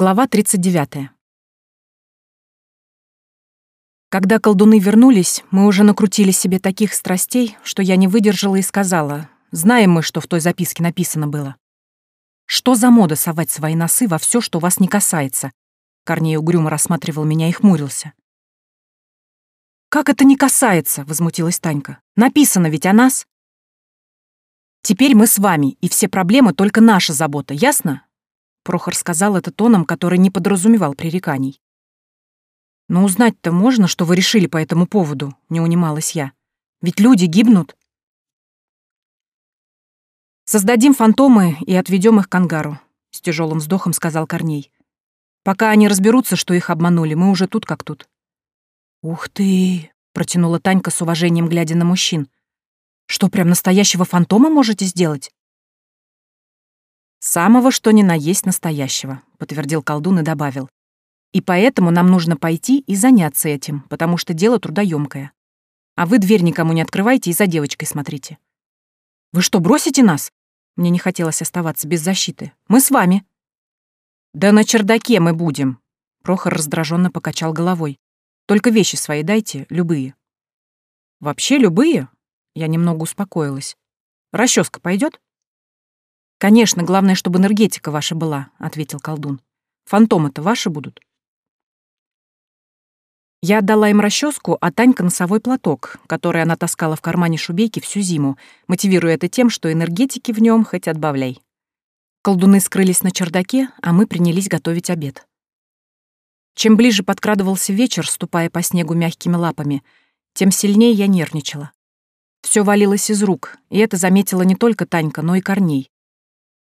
Глава 39. Когда колдуны вернулись, мы уже накрутили себе таких страстей, что я не выдержала и сказала, знаем мы, что в той записке написано было. Что за мода совать свои носы во все, что вас не касается? Корней угрюмо рассматривал меня и хмурился. «Как это не касается?» — возмутилась Танька. «Написано ведь о нас». «Теперь мы с вами, и все проблемы только наша забота, ясно?» Прохор сказал это тоном, который не подразумевал пререканий. «Но узнать-то можно, что вы решили по этому поводу?» — не унималась я. «Ведь люди гибнут». «Создадим фантомы и отведем их к ангару», — с тяжелым вздохом сказал Корней. «Пока они разберутся, что их обманули, мы уже тут как тут». «Ух ты!» — протянула Танька с уважением, глядя на мужчин. «Что, прям настоящего фантома можете сделать?» «Самого, что ни на есть настоящего», — подтвердил колдун и добавил. «И поэтому нам нужно пойти и заняться этим, потому что дело трудоемкое. А вы дверь никому не открывайте и за девочкой смотрите». «Вы что, бросите нас?» Мне не хотелось оставаться без защиты. «Мы с вами». «Да на чердаке мы будем», — Прохор раздраженно покачал головой. «Только вещи свои дайте, любые». «Вообще любые?» Я немного успокоилась. «Расческа пойдет? «Конечно, главное, чтобы энергетика ваша была», — ответил колдун. «Фантомы-то ваши будут». Я отдала им расческу, а Танька — носовой платок, который она таскала в кармане шубейки всю зиму, мотивируя это тем, что энергетики в нем хоть отбавляй. Колдуны скрылись на чердаке, а мы принялись готовить обед. Чем ближе подкрадывался вечер, ступая по снегу мягкими лапами, тем сильнее я нервничала. Все валилось из рук, и это заметила не только Танька, но и Корней.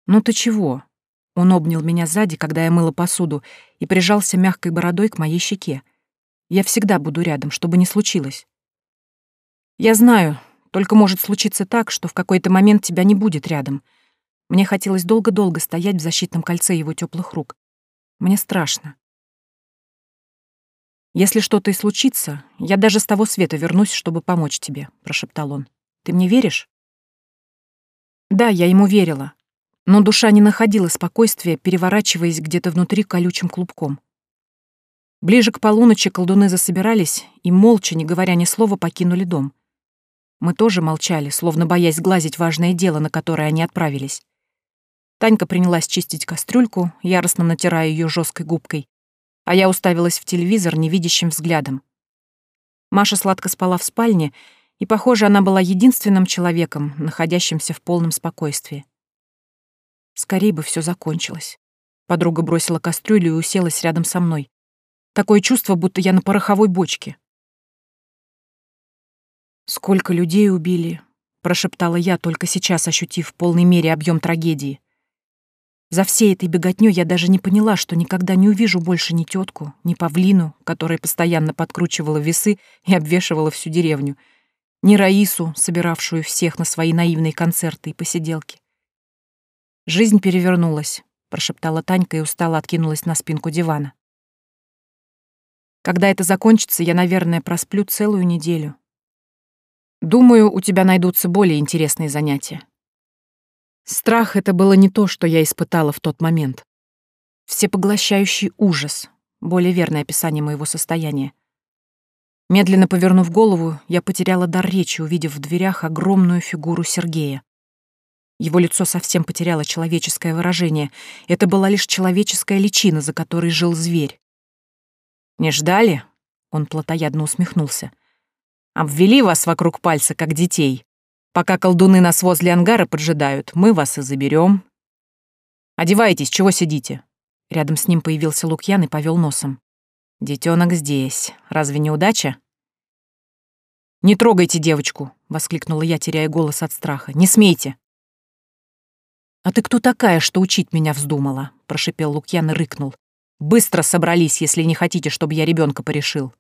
«Ну ты чего?» Он обнял меня сзади, когда я мыла посуду, и прижался мягкой бородой к моей щеке. «Я всегда буду рядом, чтобы не случилось». «Я знаю, только может случиться так, что в какой-то момент тебя не будет рядом. Мне хотелось долго-долго стоять в защитном кольце его теплых рук. Мне страшно. «Если что-то и случится, я даже с того света вернусь, чтобы помочь тебе», — прошептал он. «Ты мне веришь?» Да, я ему верила, но душа не находила спокойствия, переворачиваясь где-то внутри колючим клубком. Ближе к полуночи колдуны засобирались и, молча, не говоря ни слова, покинули дом. Мы тоже молчали, словно боясь глазить важное дело, на которое они отправились. Танька принялась чистить кастрюльку, яростно натирая ее жесткой губкой, а я уставилась в телевизор невидящим взглядом. Маша сладко спала в спальне, и, похоже, она была единственным человеком, находящимся в полном спокойствии. Скорее бы все закончилось. Подруга бросила кастрюлю и уселась рядом со мной. Такое чувство, будто я на пороховой бочке. «Сколько людей убили», — прошептала я, только сейчас ощутив в полной мере объем трагедии. За всей этой беготнёй я даже не поняла, что никогда не увижу больше ни тетку, ни павлину, которая постоянно подкручивала весы и обвешивала всю деревню, ни Раису, собиравшую всех на свои наивные концерты и посиделки. Жизнь перевернулась, прошептала Танька и устало откинулась на спинку дивана. Когда это закончится, я, наверное, просплю целую неделю. Думаю, у тебя найдутся более интересные занятия. Страх — это было не то, что я испытала в тот момент. Всепоглощающий ужас — более верное описание моего состояния. Медленно повернув голову, я потеряла дар речи, увидев в дверях огромную фигуру Сергея. Его лицо совсем потеряло человеческое выражение. Это была лишь человеческая личина, за которой жил зверь. «Не ждали?» — он плотоядно усмехнулся. «Обвели вас вокруг пальца, как детей. Пока колдуны нас возле ангара поджидают, мы вас и заберем. Одевайтесь, чего сидите?» Рядом с ним появился Лукьян и повел носом. Детенок здесь. Разве не удача?» «Не трогайте девочку!» — воскликнула я, теряя голос от страха. «Не смейте!» «А ты кто такая, что учить меня вздумала?» — прошипел Лукьян и рыкнул. «Быстро собрались, если не хотите, чтобы я ребенка порешил».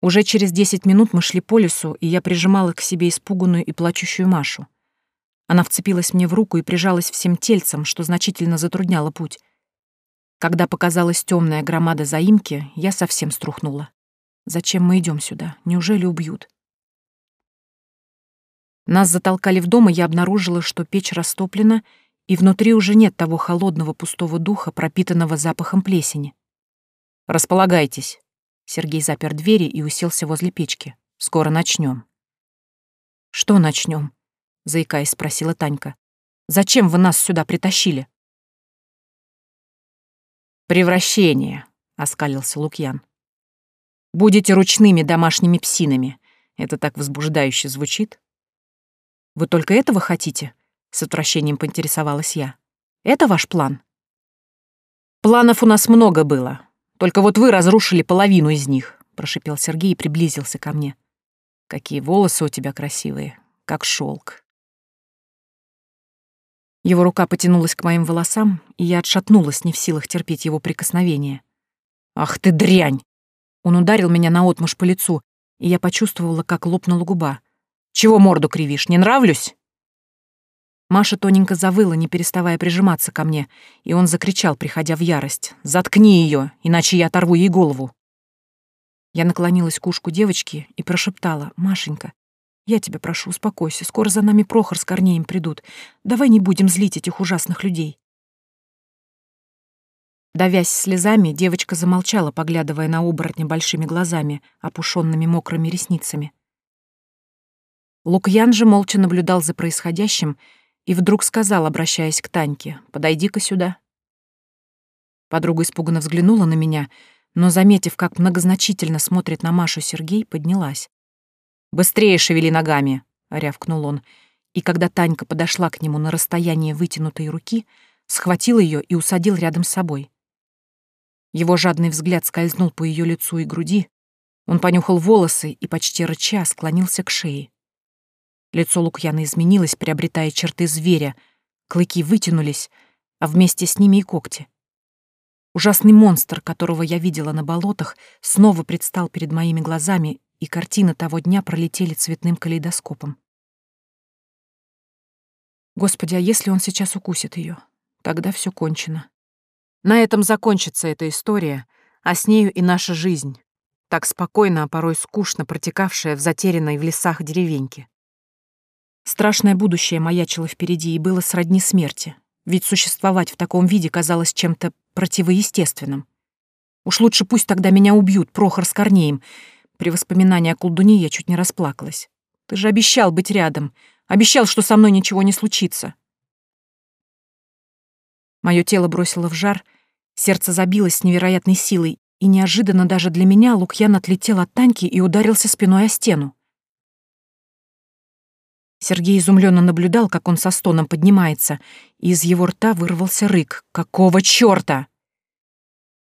Уже через десять минут мы шли по лесу, и я прижимала к себе испуганную и плачущую Машу. Она вцепилась мне в руку и прижалась всем тельцем, что значительно затрудняло путь. Когда показалась темная громада заимки, я совсем струхнула. «Зачем мы идем сюда? Неужели убьют?» Нас затолкали в дом, и я обнаружила, что печь растоплена, и внутри уже нет того холодного пустого духа, пропитанного запахом плесени. «Располагайтесь». Сергей запер двери и уселся возле печки. «Скоро начнем. «Что начнем? заикаясь, спросила Танька. «Зачем вы нас сюда притащили?» «Превращение», — оскалился Лукьян. «Будете ручными домашними псинами. Это так возбуждающе звучит». «Вы только этого хотите?» — с отвращением поинтересовалась я. «Это ваш план?» «Планов у нас много было. Только вот вы разрушили половину из них», — прошипел Сергей и приблизился ко мне. «Какие волосы у тебя красивые, как шелк. Его рука потянулась к моим волосам, и я отшатнулась, не в силах терпеть его прикосновение. «Ах ты дрянь!» Он ударил меня наотмашь по лицу, и я почувствовала, как лопнула губа. «Чего морду кривишь? Не нравлюсь?» Маша тоненько завыла, не переставая прижиматься ко мне, и он закричал, приходя в ярость. «Заткни ее, иначе я оторву ей голову!» Я наклонилась к ушку девочки и прошептала. «Машенька, я тебя прошу, успокойся. Скоро за нами Прохор с Корнеем придут. Давай не будем злить этих ужасных людей. Давясь слезами, девочка замолчала, поглядывая на оборотня большими глазами, опушенными мокрыми ресницами. Лукьян же молча наблюдал за происходящим и вдруг сказал, обращаясь к Таньке, «Подойди-ка сюда». Подруга испуганно взглянула на меня, но, заметив, как многозначительно смотрит на Машу Сергей, поднялась. «Быстрее шевели ногами!» — рявкнул он. И когда Танька подошла к нему на расстояние вытянутой руки, схватил ее и усадил рядом с собой. Его жадный взгляд скользнул по ее лицу и груди. Он понюхал волосы и, почти рыча, склонился к шее. Лицо Лукьяна изменилось, приобретая черты зверя. Клыки вытянулись, а вместе с ними и когти. Ужасный монстр, которого я видела на болотах, снова предстал перед моими глазами и картины того дня пролетели цветным калейдоскопом. Господи, а если он сейчас укусит ее? Тогда все кончено. На этом закончится эта история, а с нею и наша жизнь, так спокойно, а порой скучно протекавшая в затерянной в лесах деревеньке. Страшное будущее маячило впереди и было сродни смерти, ведь существовать в таком виде казалось чем-то противоестественным. Уж лучше пусть тогда меня убьют, Прохор с Корнеем, при воспоминании о колдуне я чуть не расплакалась. Ты же обещал быть рядом. Обещал, что со мной ничего не случится. Мое тело бросило в жар, сердце забилось с невероятной силой, и неожиданно даже для меня Лукьян отлетел от Таньки и ударился спиной о стену. Сергей изумленно наблюдал, как он со стоном поднимается, и из его рта вырвался рык. «Какого чёрта?»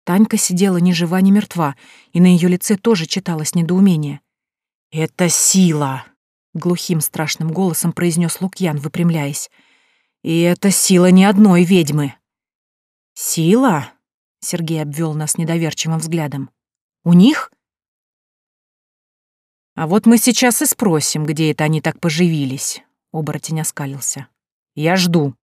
Танька сидела ни жива, ни мертва, и на ее лице тоже читалось недоумение. «Это сила!» — глухим страшным голосом произнес Лукьян, выпрямляясь. «И это сила не одной ведьмы!» «Сила?» — Сергей обвел нас недоверчивым взглядом. «У них?» «А вот мы сейчас и спросим, где это они так поживились», — оборотень оскалился. «Я жду».